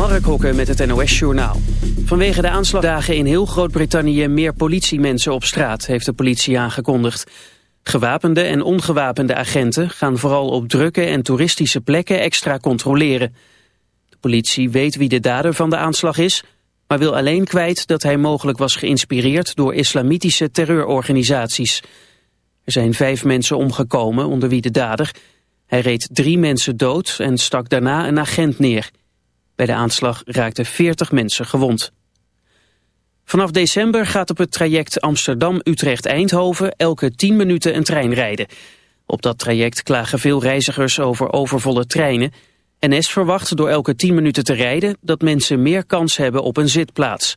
Mark met het NOS Journaal. Vanwege de aanslagdagen in heel Groot-Brittannië meer politiemensen op straat, heeft de politie aangekondigd. Gewapende en ongewapende agenten gaan vooral op drukke en toeristische plekken extra controleren. De politie weet wie de dader van de aanslag is, maar wil alleen kwijt dat hij mogelijk was geïnspireerd door islamitische terreurorganisaties. Er zijn vijf mensen omgekomen, onder wie de dader. Hij reed drie mensen dood en stak daarna een agent neer. Bij de aanslag raakten 40 mensen gewond. Vanaf december gaat op het traject Amsterdam-Utrecht-Eindhoven elke 10 minuten een trein rijden. Op dat traject klagen veel reizigers over overvolle treinen. NS verwacht door elke 10 minuten te rijden dat mensen meer kans hebben op een zitplaats.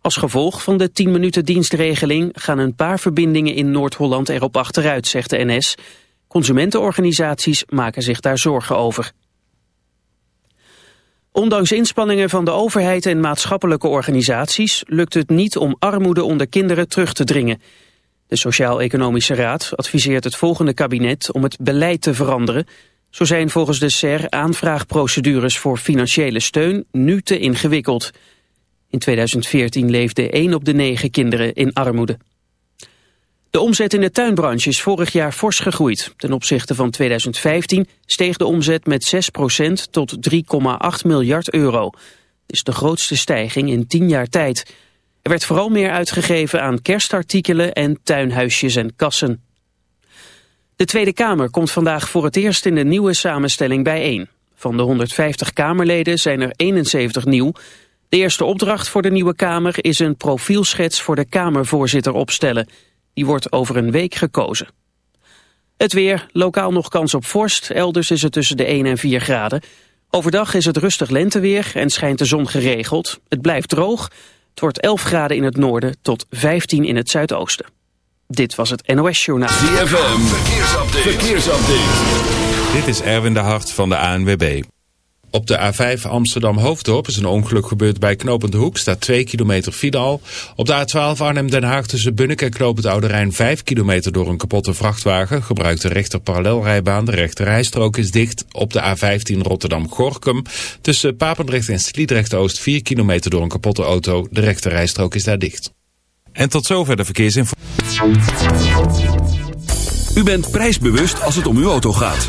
Als gevolg van de 10 minuten dienstregeling gaan een paar verbindingen in Noord-Holland erop achteruit, zegt de NS. Consumentenorganisaties maken zich daar zorgen over. Ondanks inspanningen van de overheid en maatschappelijke organisaties lukt het niet om armoede onder kinderen terug te dringen. De Sociaal-Economische Raad adviseert het volgende kabinet om het beleid te veranderen. Zo zijn volgens de SER aanvraagprocedures voor financiële steun nu te ingewikkeld. In 2014 leefde 1 op de 9 kinderen in armoede. De omzet in de tuinbranche is vorig jaar fors gegroeid. Ten opzichte van 2015 steeg de omzet met 6% tot 3,8 miljard euro. Dat is de grootste stijging in 10 jaar tijd. Er werd vooral meer uitgegeven aan kerstartikelen en tuinhuisjes en kassen. De Tweede Kamer komt vandaag voor het eerst in de nieuwe samenstelling bijeen. Van de 150 Kamerleden zijn er 71 nieuw. De eerste opdracht voor de nieuwe Kamer is een profielschets voor de Kamervoorzitter opstellen... Die wordt over een week gekozen. Het weer, lokaal nog kans op vorst, elders is het tussen de 1 en 4 graden. Overdag is het rustig lenteweer en schijnt de zon geregeld. Het blijft droog, het wordt 11 graden in het noorden tot 15 in het zuidoosten. Dit was het NOS Journaal. ZFM, verkeersupdate. verkeersupdate. Dit is Erwin de Hart van de ANWB. Op de A5 Amsterdam-Hoofddorp is een ongeluk gebeurd bij Knopend Hoek. Staat 2 kilometer file al. Op de A12 Arnhem-Den Haag tussen Bunnik en Knopend Oude Rijn 5 kilometer door een kapotte vrachtwagen. Gebruikt de rechter parallelrijbaan. De rechter rijstrook is dicht. Op de A15 Rotterdam-Gorkum tussen Papendrecht en Sliedrecht-Oost 4 kilometer door een kapotte auto. De rechter rijstrook is daar dicht. En tot zover de verkeersinformatie. U bent prijsbewust als het om uw auto gaat.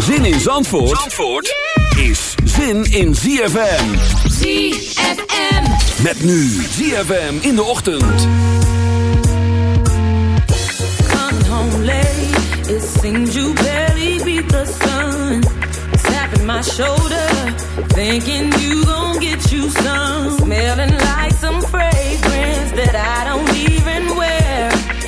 Zin in Zandvoort, Zandvoort is zin in ZFM. ZFM. Met nu ZFM in de ochtend. Come home late, it seems you barely beat the sun. Tapping my shoulder, thinking you gon' get you some. Smelling like some fragrance that I don't even wear.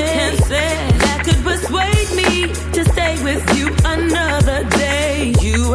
that could persuade me to stay with you another day. You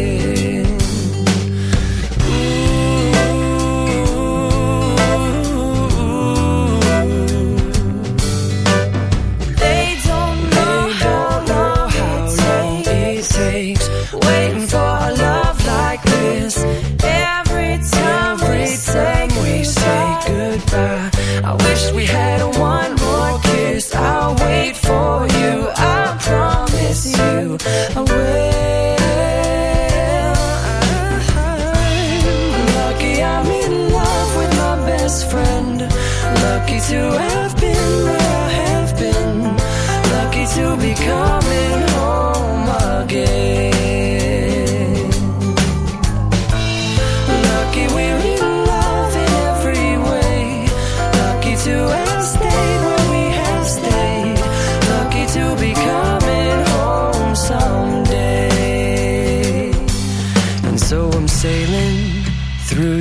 I wish we had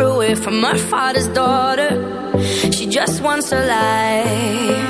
away from her father's daughter. She just wants a life.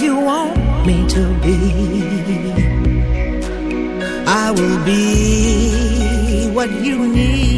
You want me to be, I will be what you need.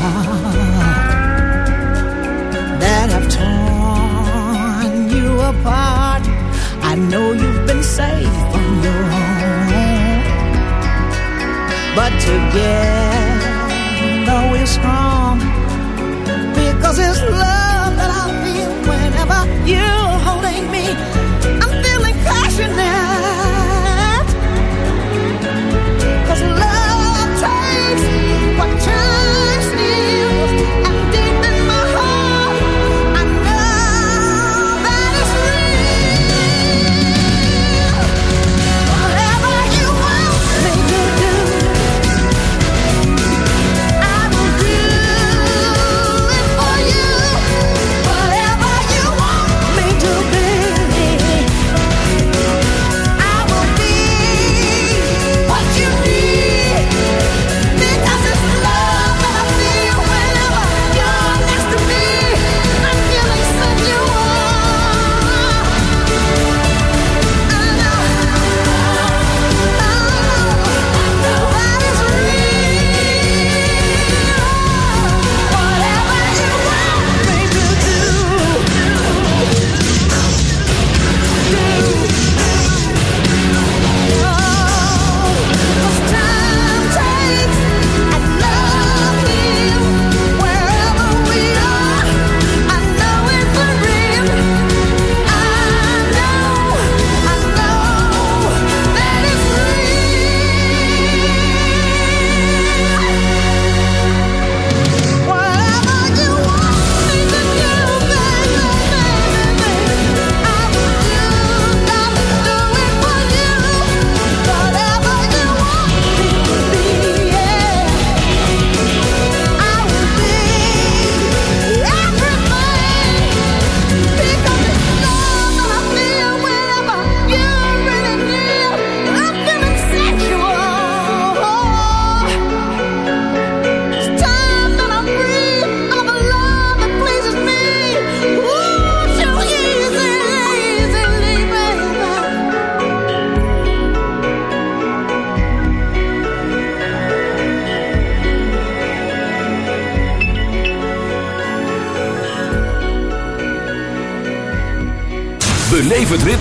Heart that have torn you apart. I know you've been safe on your own, but together we're strong because it's love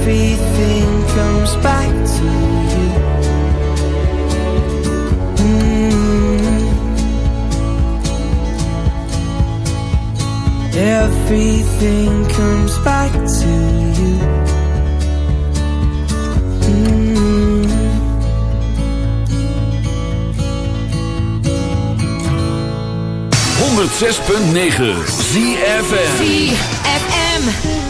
Everything comes back to you. Mm. Everything comes back to you. Mm. 106.9 ZFM. ZFM.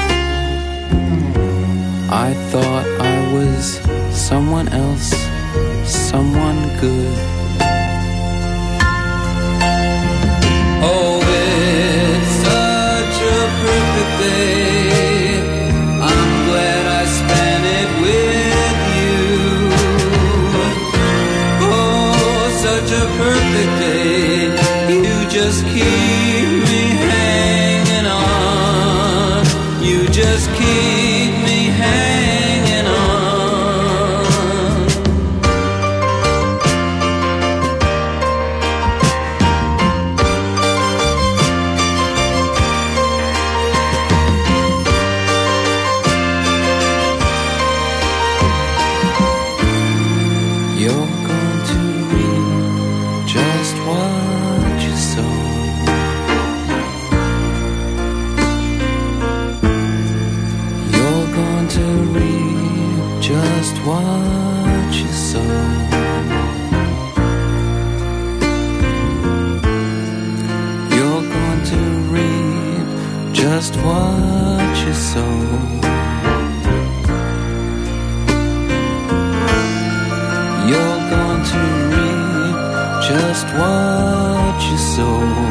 I thought I was someone else, someone good. Oh, it's such a perfect day. 都。